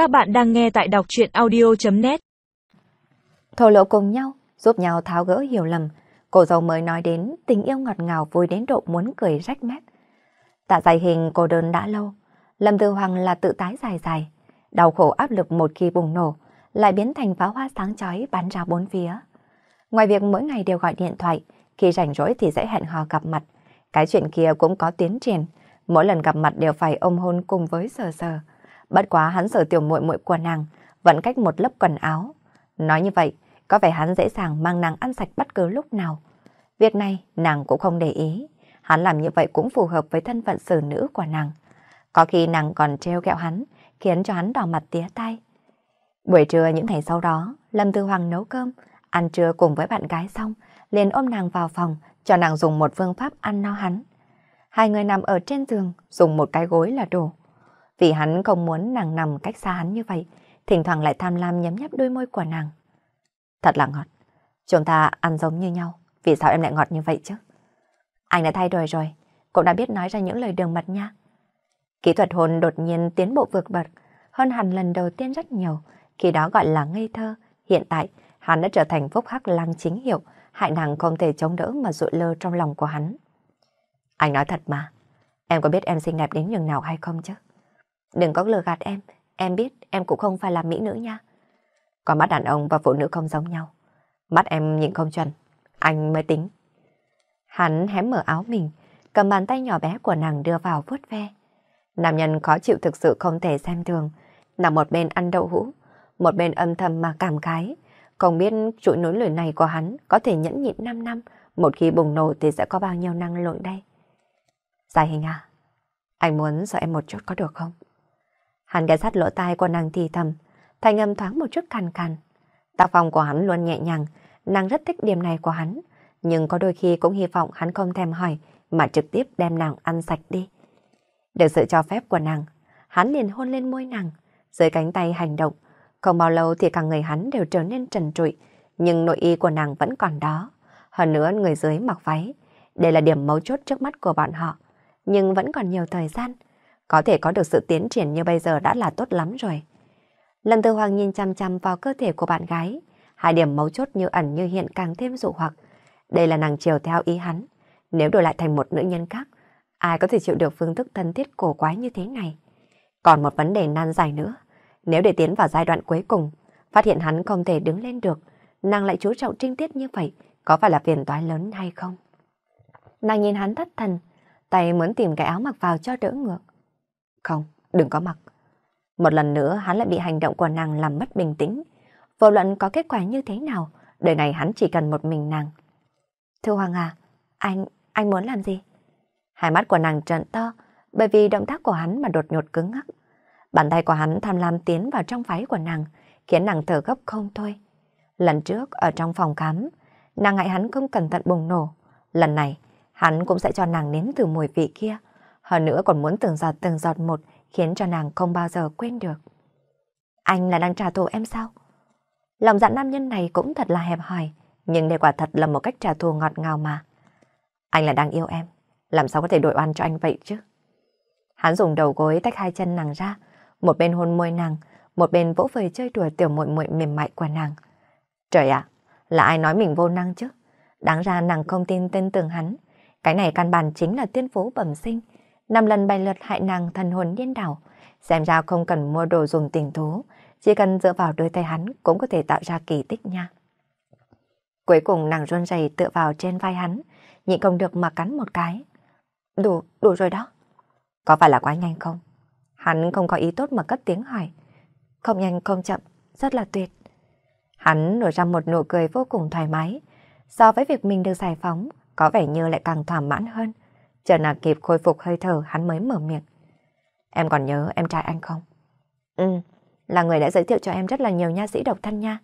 Các bạn đang nghe tại đọc chuyện audio.net Thổ lộ cùng nhau, giúp nhau tháo gỡ hiểu lầm. Cô dâu mới nói đến tình yêu ngọt ngào vui đến độ muốn cười rách mép. Tạ dài hình cô đơn đã lâu. Lâm Tư Hoàng là tự tái dài dài. Đau khổ áp lực một khi bùng nổ, lại biến thành pháo hoa sáng chói bắn ra bốn phía. Ngoài việc mỗi ngày đều gọi điện thoại, khi rảnh rỗi thì sẽ hẹn hò gặp mặt. Cái chuyện kia cũng có tiến triển. Mỗi lần gặp mặt đều phải ôm hôn cùng với sờ sờ. Bất quá hắn sở tiểu muội muội của nàng, vẫn cách một lớp quần áo. Nói như vậy, có vẻ hắn dễ dàng mang nàng ăn sạch bất cứ lúc nào. Việc này nàng cũng không để ý. Hắn làm như vậy cũng phù hợp với thân phận xử nữ của nàng. Có khi nàng còn treo kẹo hắn, khiến cho hắn đỏ mặt tía tay. Buổi trưa những ngày sau đó, Lâm Tư Hoàng nấu cơm, ăn trưa cùng với bạn gái xong, liền ôm nàng vào phòng, cho nàng dùng một phương pháp ăn no hắn. Hai người nằm ở trên giường, dùng một cái gối là đủ. Vì hắn không muốn nàng nằm cách xa hắn như vậy, thỉnh thoảng lại tham lam nhấm nháp đôi môi của nàng. Thật là ngọt. Chúng ta ăn giống như nhau, vì sao em lại ngọt như vậy chứ? Anh đã thay đổi rồi, cũng đã biết nói ra những lời đường mật nha. Kỹ thuật hôn đột nhiên tiến bộ vượt bậc, hơn hẳn lần đầu tiên rất nhiều, khi đó gọi là ngây thơ. Hiện tại, hắn đã trở thành phúc hắc lăng chính hiệu, hại nàng không thể chống đỡ mà rụi lơ trong lòng của hắn. Anh nói thật mà, em có biết em xinh đẹp đến nhường nào hay không chứ? Đừng có lừa gạt em, em biết em cũng không phải là mỹ nữ nha. Có mắt đàn ông và phụ nữ không giống nhau. Mắt em nhìn không chuẩn, anh mới tính. Hắn hém mở áo mình, cầm bàn tay nhỏ bé của nàng đưa vào vuốt ve. Nam nhân khó chịu thực sự không thể xem thường, nằm một bên ăn đậu hũ, một bên âm thầm mà cảm khái. Không biết chuỗi nối lửa này của hắn có thể nhẫn nhịn 5 năm, một khi bùng nổ thì sẽ có bao nhiêu năng lượng đây. Giải hình à, anh muốn sợ em một chút có được không? Hắn ghé sát lỗ tai của nàng thì thầm, thanh âm thoáng một chút cằn cằn. Tác phong của hắn luôn nhẹ nhàng, nàng rất thích điểm này của hắn, nhưng có đôi khi cũng hy vọng hắn không thèm hỏi mà trực tiếp đem nàng ăn sạch đi. Được sự cho phép của nàng, hắn liền hôn lên môi nàng, dưới cánh tay hành động. Không bao lâu thì cả người hắn đều trở nên trần trụi, nhưng nội y của nàng vẫn còn đó. Hơn nữa người dưới mặc váy. Đây là điểm mấu chốt trước mắt của bọn họ. Nhưng vẫn còn nhiều thời gian. Có thể có được sự tiến triển như bây giờ đã là tốt lắm rồi. Lần Tư Hoàng nhìn chăm chăm vào cơ thể của bạn gái. Hai điểm mấu chốt như ẩn như hiện càng thêm dụ hoặc. Đây là nàng chiều theo ý hắn. Nếu đổi lại thành một nữ nhân khác, ai có thể chịu được phương thức thân thiết cổ quái như thế này? Còn một vấn đề nan giải nữa. Nếu để tiến vào giai đoạn cuối cùng, phát hiện hắn không thể đứng lên được, nàng lại chú trọng trinh tiết như vậy, có phải là phiền toái lớn hay không? Nàng nhìn hắn thất thần, tay muốn tìm cái áo mặc vào cho đỡ ngược. Không, đừng có mặc. Một lần nữa hắn lại bị hành động của nàng làm mất bình tĩnh. Vô luận có kết quả như thế nào, đời này hắn chỉ cần một mình nàng. Thưa Hoàng à, anh, anh muốn làm gì? Hai mắt của nàng trợn to, bởi vì động tác của hắn mà đột nhột cứng ngắc. Bàn tay của hắn tham lam tiến vào trong váy của nàng, khiến nàng thở gấp không thôi. Lần trước ở trong phòng khám, nàng ngại hắn không cẩn thận bùng nổ. Lần này, hắn cũng sẽ cho nàng nếm từ mùi vị kia. Hơn nữa còn muốn từng giọt từng giọt một khiến cho nàng không bao giờ quên được. Anh là đang trả thù em sao? Lòng dạ nam nhân này cũng thật là hẹp hòi, nhưng đây quả thật là một cách trả thù ngọt ngào mà. Anh là đang yêu em, làm sao có thể đổi oan cho anh vậy chứ? Hắn dùng đầu gối tách hai chân nàng ra, một bên hôn môi nàng, một bên vỗ về chơi đùa tiểu muội muội mềm mại của nàng. Trời ạ, là ai nói mình vô năng chứ? Đáng ra nàng không tin tên tưởng hắn. Cái này căn bản chính là tiên phú bẩm sinh. Năm lần bay lượt hại nàng thần hồn điên đảo. Xem ra không cần mua đồ dùng tình thú, chỉ cần dựa vào đôi tay hắn cũng có thể tạo ra kỳ tích nha. Cuối cùng nàng run rẩy tựa vào trên vai hắn, nhịn không được mà cắn một cái. Đủ, đủ rồi đó. Có phải là quá nhanh không? Hắn không có ý tốt mà cất tiếng hỏi. Không nhanh không chậm, rất là tuyệt. Hắn nổi ra một nụ cười vô cùng thoải mái. So với việc mình được giải phóng, có vẻ như lại càng thỏa mãn hơn. Chờ nàng kịp khôi phục hơi thở, hắn mới mở miệng. Em còn nhớ em trai anh không? Ừ, là người đã giới thiệu cho em rất là nhiều nha sĩ độc thân nha.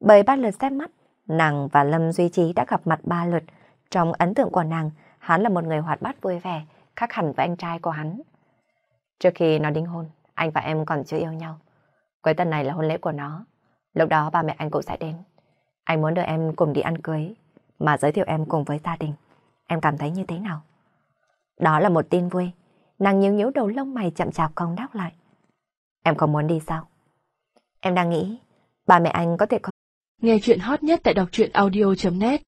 Bởi ba lượt xem mắt, nàng và Lâm Duy Trí đã gặp mặt ba lượt. Trong ấn tượng của nàng, hắn là một người hoạt bát vui vẻ, khác hẳn với anh trai của hắn. Trước khi nó đính hôn, anh và em còn chưa yêu nhau. Cuối tuần này là hôn lễ của nó. Lúc đó ba mẹ anh cũng sẽ đến. Anh muốn đưa em cùng đi ăn cưới, mà giới thiệu em cùng với gia đình. Em cảm thấy như thế nào? Đó là một tin vui. Nàng nhíu nhíu đầu lông mày chậm chạp không đáp lại. Em không muốn đi sao? Em đang nghĩ, ba mẹ anh có thể có... Nghe chuyện hot nhất tại đọc truyện audio.net